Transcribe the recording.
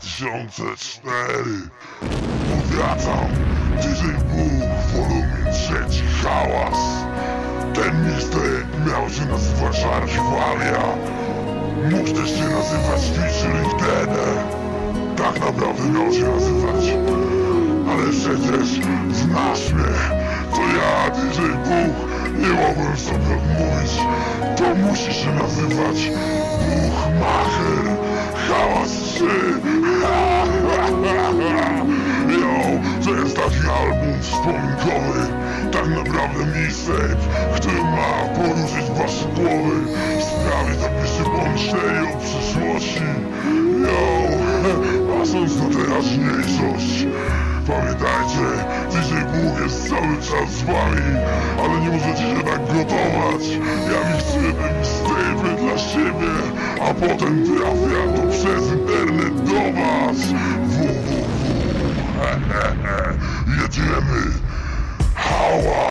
2004 Powiadam, DJ Bóg, wolumin trzeci, hałas. Ten mixtape miał się nazywać Archiwalia Mógł też się nazywać Featuring Deader Tak naprawdę miał się nazywać. Ale przecież znasz mnie. To ja, DJ Bóg Nie mogłem sobie odmówić. To musi się nazywać Buchmacher. Hałas 3 taki album wspominkowy Tak naprawdę mixtape Który ma poruszyć wasze głowy Sprawić abyście pomyśleli o przyszłości. Yo, patrząc na teraźniejszość Pamiętajcie, DJ Bóg jest cały czas z wami Ale nie możecie się tak gotować. Ja miksuję te mixtape'y dla siebie A potem trafia